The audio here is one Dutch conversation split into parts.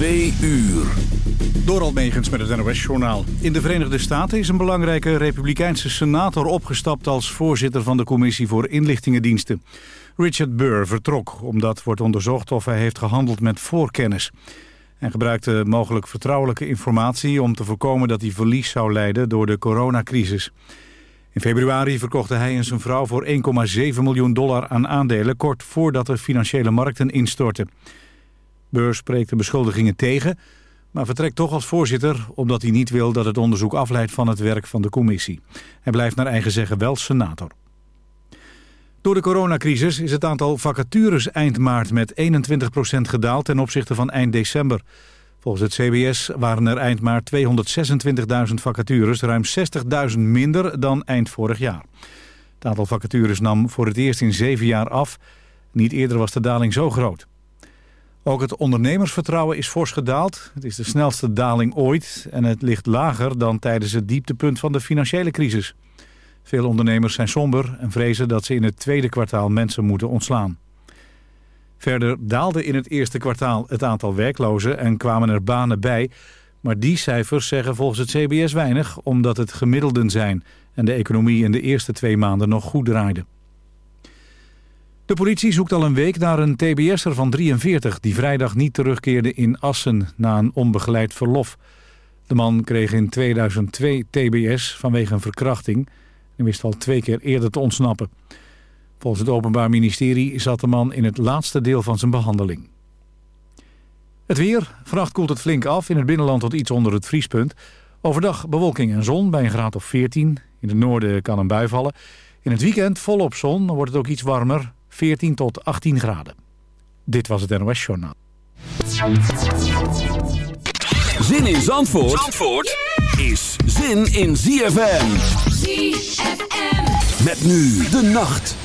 Twee uur. Door Almegens met het NOS-journaal. In de Verenigde Staten is een belangrijke republikeinse senator opgestapt... als voorzitter van de Commissie voor Inlichtingendiensten. Richard Burr vertrok, omdat wordt onderzocht of hij heeft gehandeld met voorkennis. En gebruikte mogelijk vertrouwelijke informatie... om te voorkomen dat hij verlies zou leiden door de coronacrisis. In februari verkochte hij en zijn vrouw voor 1,7 miljoen dollar aan aandelen... kort voordat de financiële markten instortten. Beurs spreekt de beschuldigingen tegen, maar vertrekt toch als voorzitter... omdat hij niet wil dat het onderzoek afleidt van het werk van de commissie. Hij blijft naar eigen zeggen wel senator. Door de coronacrisis is het aantal vacatures eind maart met 21% gedaald... ten opzichte van eind december. Volgens het CBS waren er eind maart 226.000 vacatures... ruim 60.000 minder dan eind vorig jaar. Het aantal vacatures nam voor het eerst in zeven jaar af. Niet eerder was de daling zo groot. Ook het ondernemersvertrouwen is fors gedaald. Het is de snelste daling ooit en het ligt lager dan tijdens het dieptepunt van de financiële crisis. Veel ondernemers zijn somber en vrezen dat ze in het tweede kwartaal mensen moeten ontslaan. Verder daalde in het eerste kwartaal het aantal werklozen en kwamen er banen bij. Maar die cijfers zeggen volgens het CBS weinig omdat het gemiddelden zijn en de economie in de eerste twee maanden nog goed draaide. De politie zoekt al een week naar een tbs'er van 43... die vrijdag niet terugkeerde in Assen na een onbegeleid verlof. De man kreeg in 2002 tbs vanwege een verkrachting... en wist al twee keer eerder te ontsnappen. Volgens het Openbaar Ministerie zat de man in het laatste deel van zijn behandeling. Het weer. Vannacht koelt het flink af. In het binnenland tot iets onder het vriespunt. Overdag bewolking en zon bij een graad of 14. In het noorden kan een bui vallen. In het weekend volop zon. Dan wordt het ook iets warmer. 14 tot 18 graden. Dit was het NOS Journaal. Zin in Zandvoort, Zandvoort is zin in ZFM. ZFM. Met nu de nacht.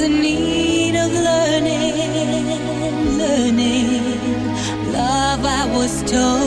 the need of learning, learning. Love, I was told.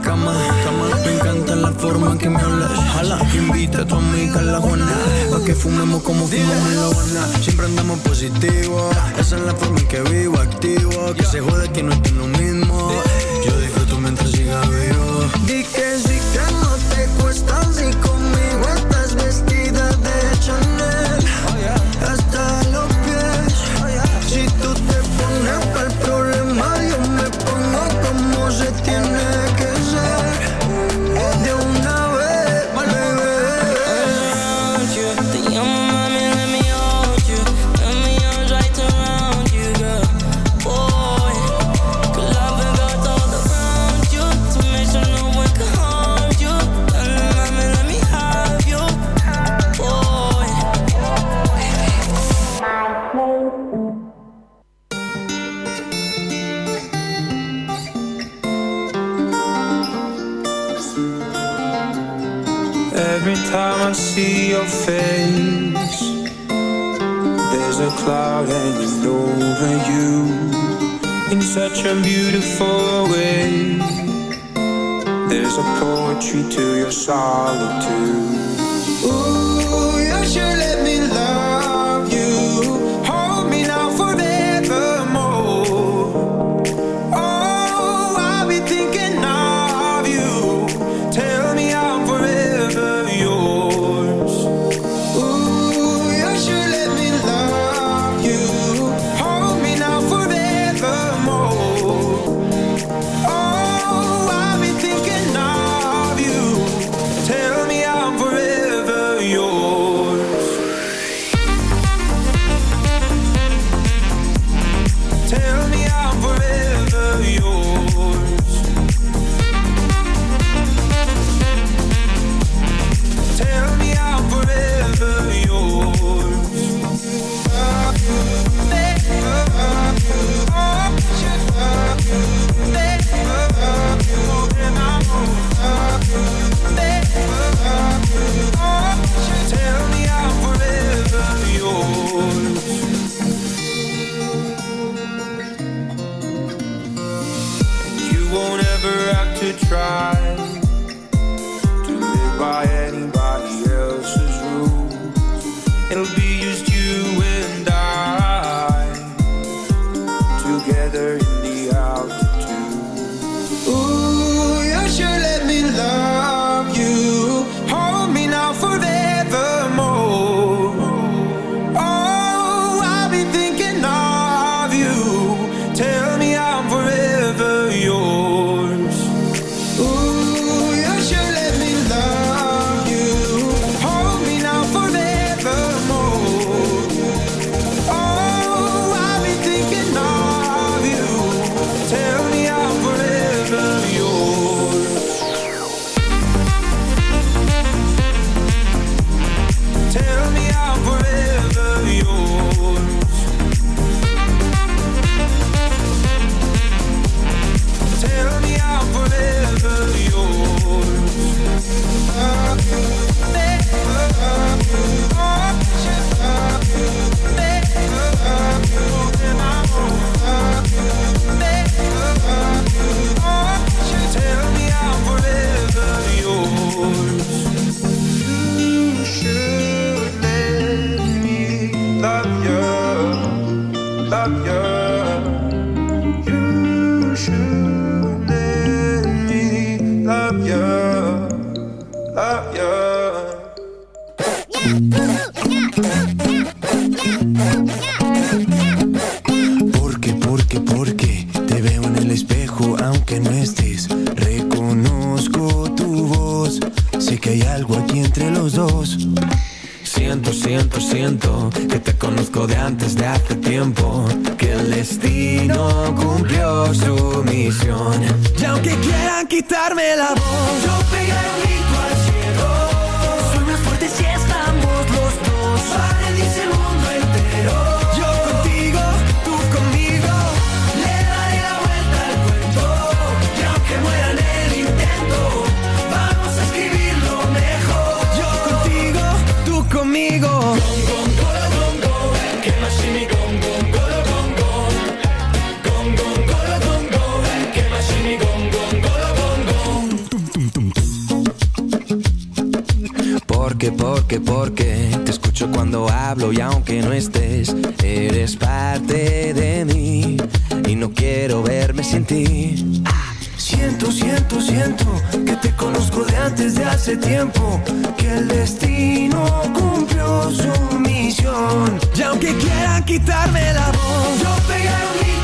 cama, cama. Me encanta la forma que me hablas. Jala, invita a tu amiga a la Juana. Pa' que fumemos como fumamos en la Habana. Siempre andamos positivos. Esa es la forma en que vivo, activo. Que se jode que no quitarme la voz, yo pegaré un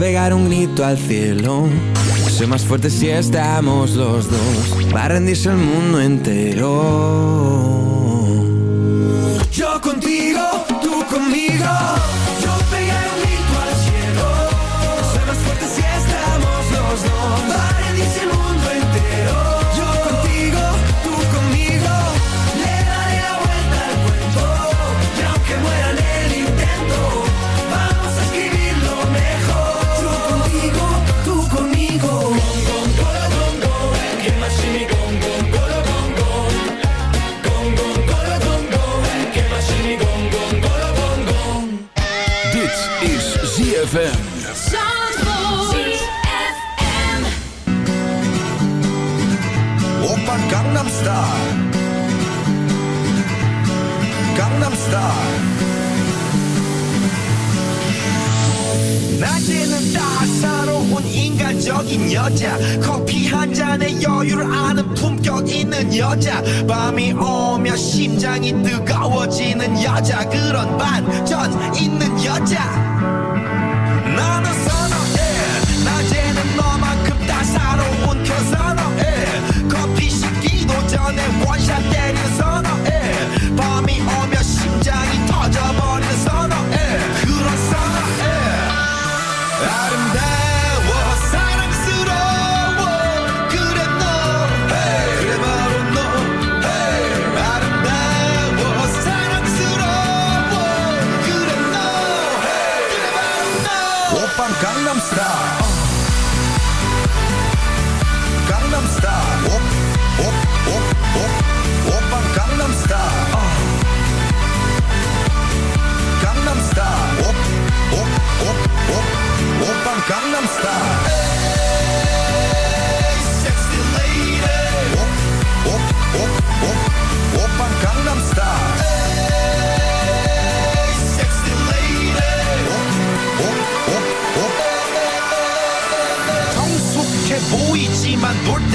pegar un grito al cielo. Soy más fuerte si estamos los dos. Va a rendirse el mundo entero. Yo contigo, tú conmigo. 인간적인 여자. 커피 한 잔에 여유를 아는 품격 있는 여자. 밤이 오면 심장이 뜨거워지는 여자. 그런 반전 있는 여자. 나는 선어해. 낮에는 너만큼 따사로운 그 선어해. 커피 전에 원샷 때리는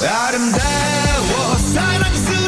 Out in was.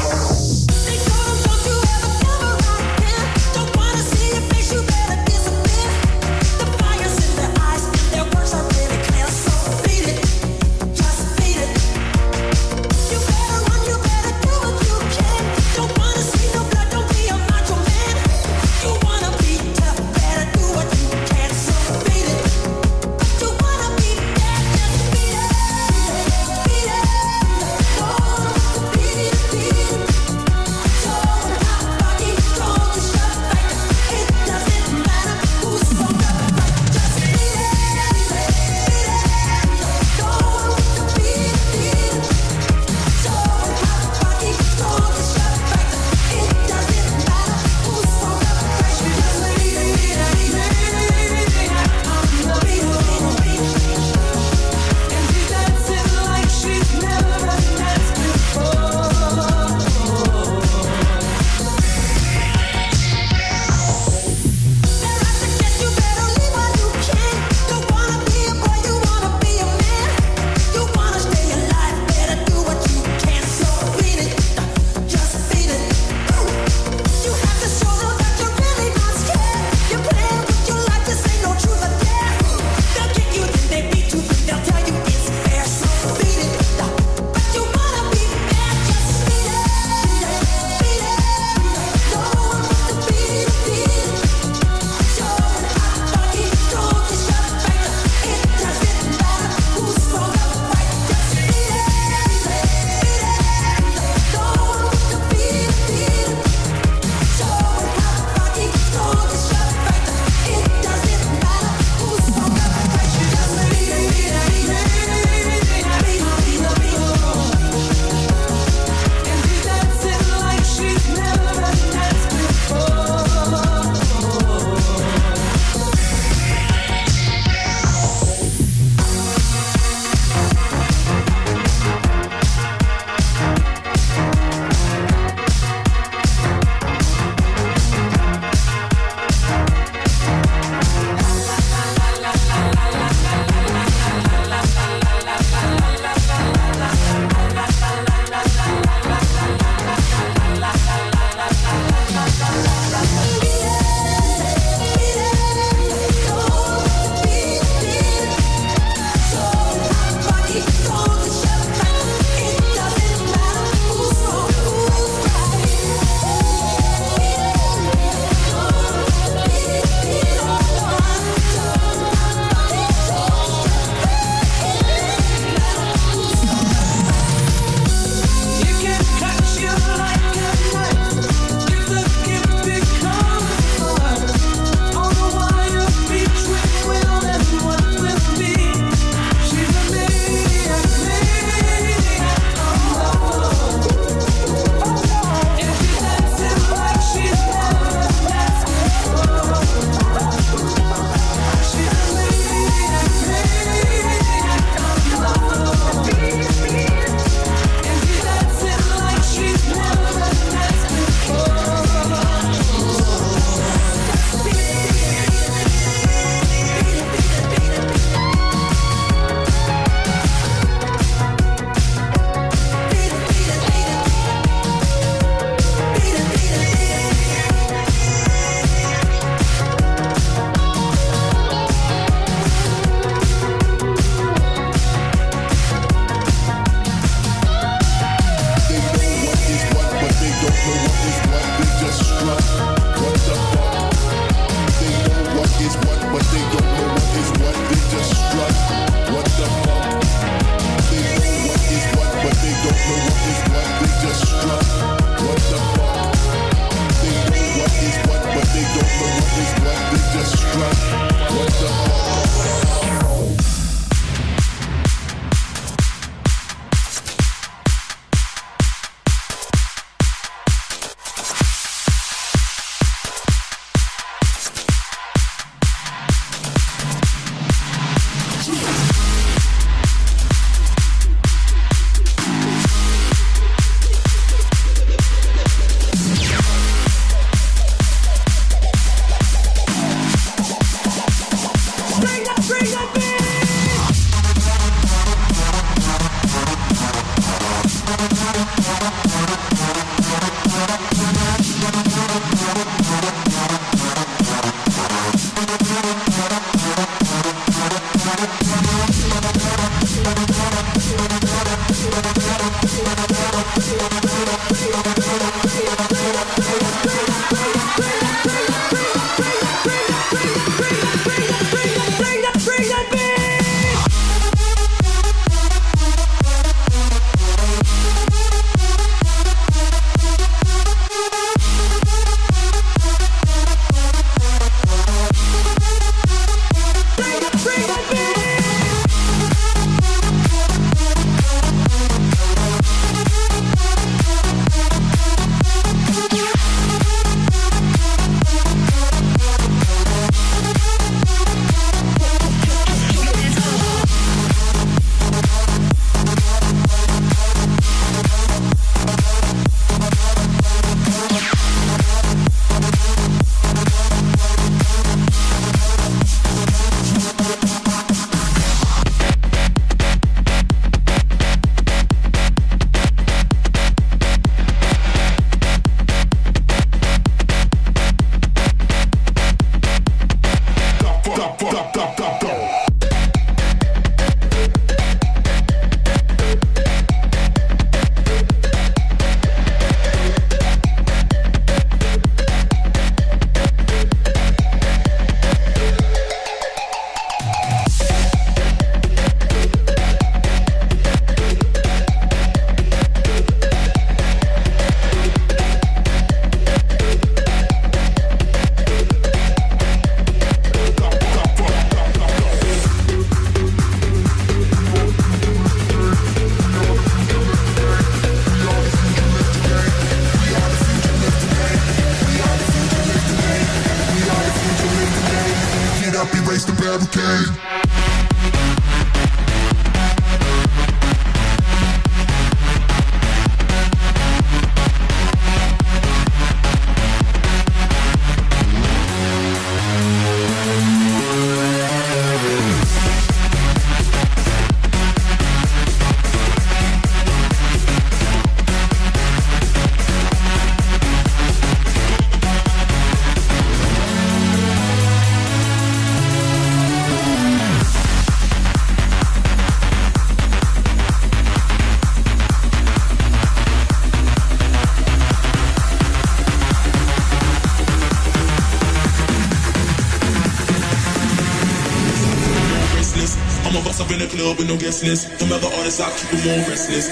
no guest list. Them other artists, I keep them all restless.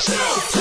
Shoot!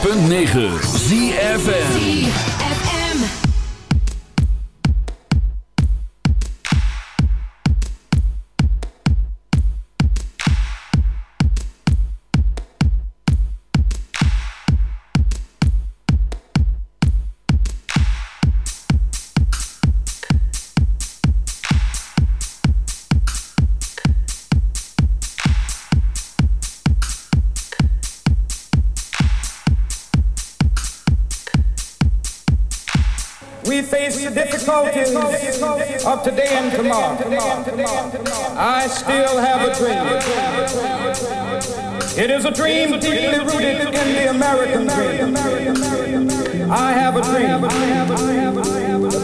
106.9 ZFN I still have a dream. It is a dream deeply rooted in the American dream. I have a dream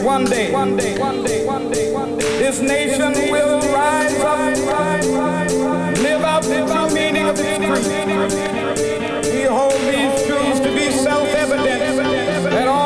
one day, one day, one day, one day, one day, this nation will rise up, live out the meaning of its creed. We hold these truths to be self-evident that all